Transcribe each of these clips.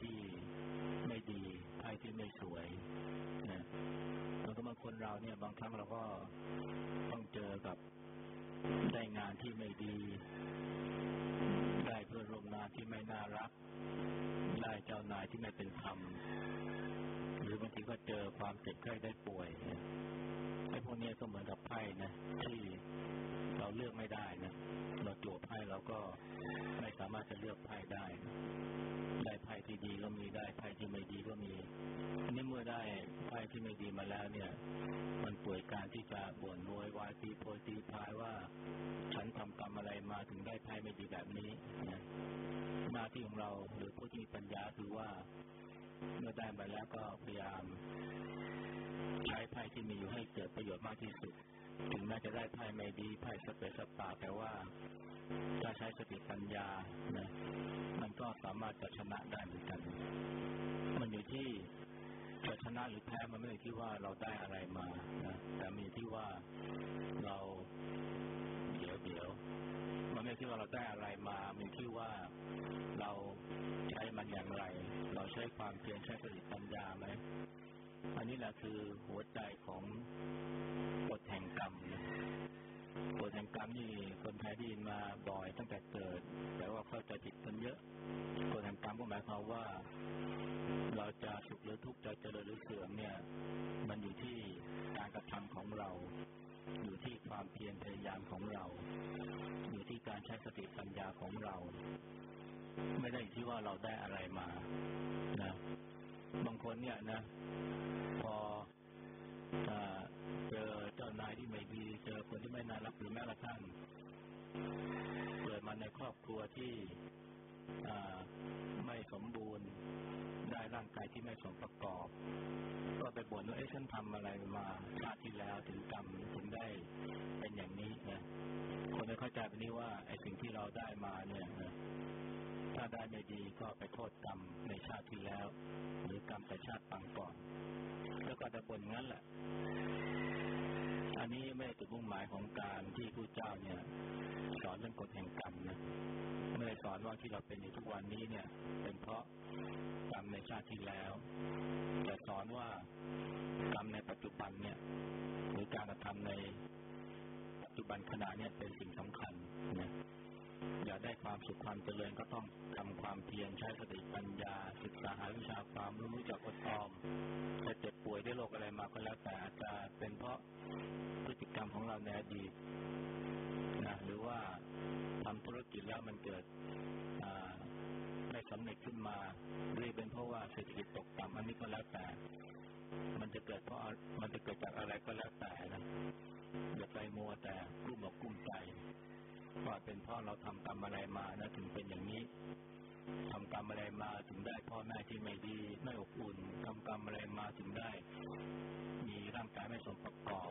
ที่ไม่ดีไพ่ที่ไม่สวยนะมันก็บางคนเราเนี่ยบางครั้งเราก็ต้องเจอกับได้งานที่ไม่ดี ได้เพื่อนร่วมงานที่ไม่น่ารัก ได้เจ้านายที่ไม่เป็นธรรม หรือบางทีก็เจอความเจ็บไข้ได้ป่วยไอ้พวกนี้ก็เหมือนกับไพ่นะที่เราเลือกไม่ได้นะเราจั่วไพ่เราก็ไม่สามารถจะเลือกไพ่ได้ ไพ่ที่ดีก็มีได้ไพ่ที่ไม่ดีก็มีอันนี้เมื่อได้ไพ่ที่ไม่ดีมาแล้วเนี่ย มันป่วยการที่จะบ่นโวยวายตีโพยตีพายว่า ฉันทำกรรมอะไรมาถึงได้ไพ่ไม่ดีแบบนี้นะหน้าที่ของเราหรือผู้ที่มีปัญญาคือว่า เมื่อได้มาแล้วก็พยายาม ใช้ไพ่ที่มีอยู่ให้เกิดประโยชน์มากที่สุด ถึงแม้จะได้ไพ่ไม่ดีไพ่สเปสปาแต่ว่าถ้าใช้สติปัญญานะมันก็สามารถจะชนะได้เหมือนกัน มันอยู่ที่จะชนะหรือแพ้มันไม่ได้ที่ว่าเราได้อะไรมานะแต่มีที่ว่าเราเดี๋ยวเดี๋ยวมันไม่ที่ว่าเราได้อะไรมามีที่ว่าเราใช้มันอย่างไร เราใช้ความเพียรใช้สติปัญญาไหมอันนี้แหละคือหัวใจของกฎแห่งกรรมกฎแห่งกรรมนี่คนไทยได้ยินมาบ่อยตั้งแต่เกิด แต่ว่าเข้าใจผิดกันเยอะกฎแห่งกรร มก็หมายความว่าเราจะสุขหรือทุกข์จะเจริญหรือเสื่อมเนี่ย มันอยู่ที่การกระทำของเรา อยู่ที่ความเพียรพยายามของเรา อยู่ที่การใช้สติปัญญาของเรา ไม่ได้ที่ว่าเราได้อะไรมานะบางคนเนี่ยนะ พอเจอเจ้านายที่ไม่ดีเจอคนที่ไม่น่ารักหรือแม้กระทั่งเกิดมาในครอบครัวที่ ไม่สมบูรณ์ได้ร่างกายที่ไม่สมประกอบ ก็ไปบ่นว่าเอ๊ะฉันทำอะไรมาชาติที่แล้วถึงกรรมถึงได้เป็นอย่างนี้นะคนไม่เข้าใจแบบนี้ว่าไอ้สิ่งที่เราได้มาเนี่ยถ้าได้ไม่ดีก็ไปโทษกรรมในชาติที่แล้ว หรือกรรมแต่ชาติปังก่อน แล้วก็จะบ่นงั้นแหละอันนี้ไม่ได้จุดมุ่งหมายของการที่ผู้เจ้าเนี่ย สอนเรื่องกฎแห่งกรรมนะ สอนว่าที่เราเป็นอยู่ทุกวันนี้เนี่ย เป็นเพราะกรรมในชาติที่แล้วแต่สอนว่ากรรมในปัจจุบันเนี่ยหรือการกระทำในปัจจุบันขณะเนี่ยเป็นสิ่งสำคัญนะอยากได้ความสุขความเจริญก็ต้องทำความเพียรใช้สติปัญญา ศึกษาหาวิชาความรู้รู้จักอดออมจะเจ็บป่วยได้โรคอะไรมาก็แล้วแต่อาจจะเป็นเพราะพฤติกรรมของเราในอดีตนะหรือว่า ทำธุรกิจแล้วมันเกิดไม่สำเร็จขึ้นมาหรือเป็นเพราะว่าเศรษฐกิจตกต่ำอันนี้ก็แล้วแต่ มันจะเกิดเพราะมันจะเกิดจากอะไรก็แล้วแต่นะอย่าไปมัวแต่กุ้มอกกุ้มใจว่าเป็นเพราะเราทำกรรมอะไรมานะถึงเป็นอย่างนี้ทำกรรมอะไรมาถึงได้พ่อแม่ที่ไม่ดีไม่อบอุ่นทำกรรมอะไรมาถึงได้ มีร่างกายไม่สมประกอบ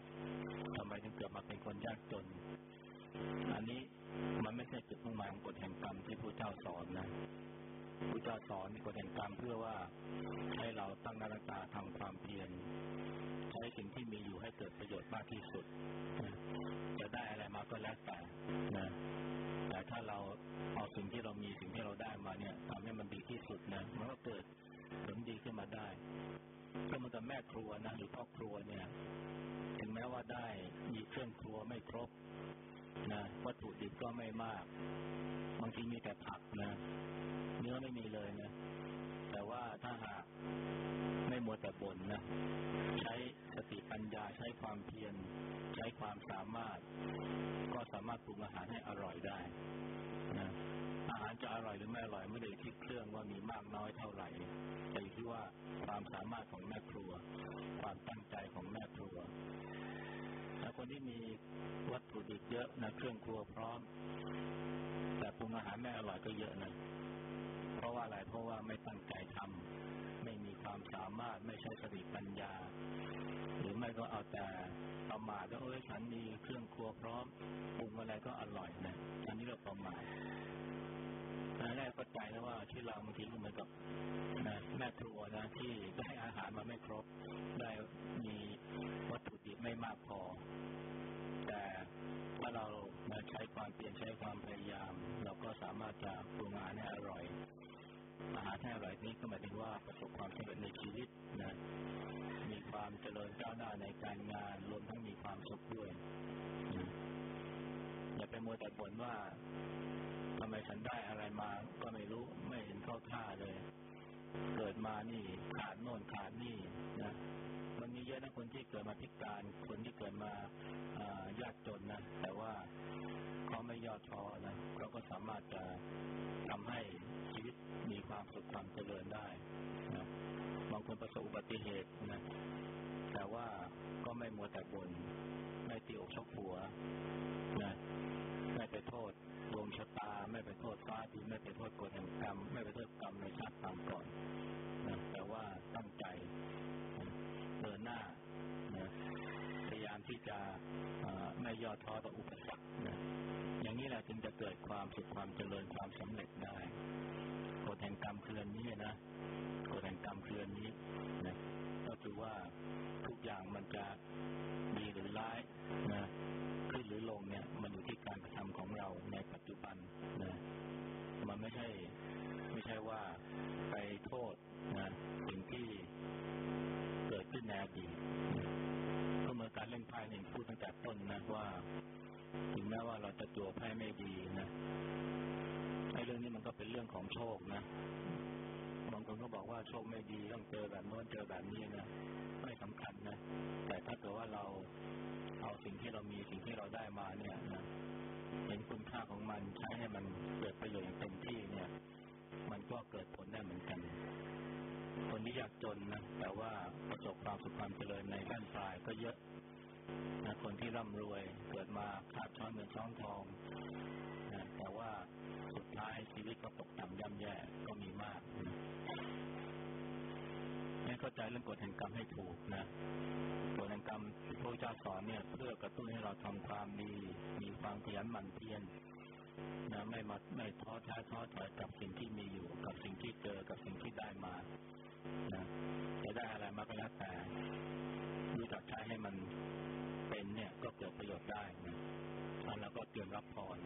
ทำไมถึงเกิดมาเป็นคนยาก จ้าสอนนะพระเจ้าสอนกฎแห่งกรรมเพื่อว่าให้เราตั้งนาฬิกาทำความเพียรใช้สิ่งที่มีอยู่ให้เกิดประโยชน์มากที่สุดจะได้อะไรมาก็แล้วแต่นะแต่ถ้าเราเอาสิ่งที่เรามีสิ่งที่เราได้มาเนี่ยทำให้มันดีที่สุดนะมันก็เกิดผลดีขึ้นมาได้ก็มันกับแม่ครัวนะหรือพ่อครัวเนี่ย ถึงแม้ว่าได้มีเครื่องครัวไม่ครบ วัตถุดิบก็ไม่มาก บางทีมีแต่ผักนะ เนื้อไม่มีเลยนะ แต่ว่าถ้าหากไม่มัวแต่บ่นนะ ใช้สติปัญญาใช้ความเพียรใช้ความสามารถ ก็สามารถปรุงอาหารให้อร่อยได้นะอาหารจะอร่อยหรือไม่อร่อยไม่ได้ที่เครื่องว่ามีมากน้อยเท่าไหร่แต่อยู่ที่ว่าความสามารถของแม่ครัว ความตั้งใจของแม่ครัว คนที่มีวัตถุดิบเยอะนะเครื่องครัวพร้อม แต่ปรุงอาหารไม่อร่อยก็เยอะนะเพราะว่าอะไรเพราะว่าไม่ตั้งใจทำไม่มีความสามารถไม่ใช่สติปัญญา หรือไม่ก็เอาแต่ประมาทว่าเอ้ยฉันมีเครื่องครัวพร้อมปรุงอะไรก็อร่อยนะอันนี้เราประมาทแรกก็ใจแล้วว่าที่เราบางทีก็เหมือนกับแม่ครัวนะที่ได้อาหารมาไม่ครบ ได้มี ไม่มากพอ แต่ถ้าเราใช้ความเปลี่ยนใช้ความพยายาม เราก็สามารถจะปรุงอาหารให้อร่อยอาหารแห้อร่อยนี้ก็หมายถึงว่าประสบความสำเร็จในชีวิตนะมีความเจริญก้าวหน้าในการงานรวมทั้งมีความสุขด้วยอย่าไปมัวแต่บ่นว่าทำไมฉันได้อะไรมา ก็ไม่รู้ไม่เห็นเข้าท่าเลย เกิดมานี่ขาดโน่นขาดนี่นะ เยอะนะคนที่เกิดมาพิการ คนที่เกิดมายากจนนะแต่ว่าเขาไม่ย่อท้อนะเขาก็สามารถจะทำให้ชีวิตมีความสุขความเจริญได้นะบางคนประสบอุบัติเหตุนะแต่ว่าก็ไม่มัวแต่บน่นไม่ตีอกชกหัวนะไม่ไปโทษดวงชะตา ไม่ไปโทษฟ้าดินไม่ไปโทษกฎแห่งกรรม ไม่ไปโทษกรรมในชาติตามก่อน จะไม่ย่อท้อต่ออุปสรรคนะอย่างนี้แหละจึงจะเกิดความสุขความเจริญความสำเร็จได้กฎแห่งกรรมเคืออันนี้นะกฎแห่งกรรมเคืออันนี้นะก็คือว่าทุกอย่างมันจะดีหรือร้ายนะขึ้นหรือลงเนี่ย มันอยู่ที่การกระทำของเรา เรื่องนี้มันก็เป็นเรื่องของโชคนะบางคนก็บอกว่าโชคไม่ดีต้องเจอแบบโน้นเจอแบบนี้นะไม่สำคัญนะแต่ถ้าเกิดว่าเราเอาสิ่งที่เรามีสิ่งที่เราได้มาเนี่ยนะเห็นคุณค่าของมันใช้ให้มันเกิดประโยชน์อย่างเต็มที่เนี่ย มันก็เกิดผลได้เหมือนกัน คนที่ยากจนนะแต่ว่าประสบความสุขความเจริญในด้านปลายก็เยอะนะคนที่ร่ำรวยเกิดมาขาดช้อนเงินช้อนทอง ก็ตกต่ำย่ำแย่ก็มีมากนะให้เข้าใจเรื่องกฎแห่งกรรมให้ถูกนะกฎแห่งกรรมที่พระเจ้าสอนเนี่ย เพื่อกระตุ้นให้เราทำความดี มีความขยันหมั่นเพียรนะไม่มาไม่ท้อแท้ท้อถอยกับสิ่งที่มีอยู่ กับสิ่งที่เจอกับสิ่งที่ได้มานะจะได้อะไรมาก็แล้วแต่รู้จักใช้ให้มันเป็นเนี่ย ก็เกิดประโยชน์ได้นะแล้วก็เตรียมรับพร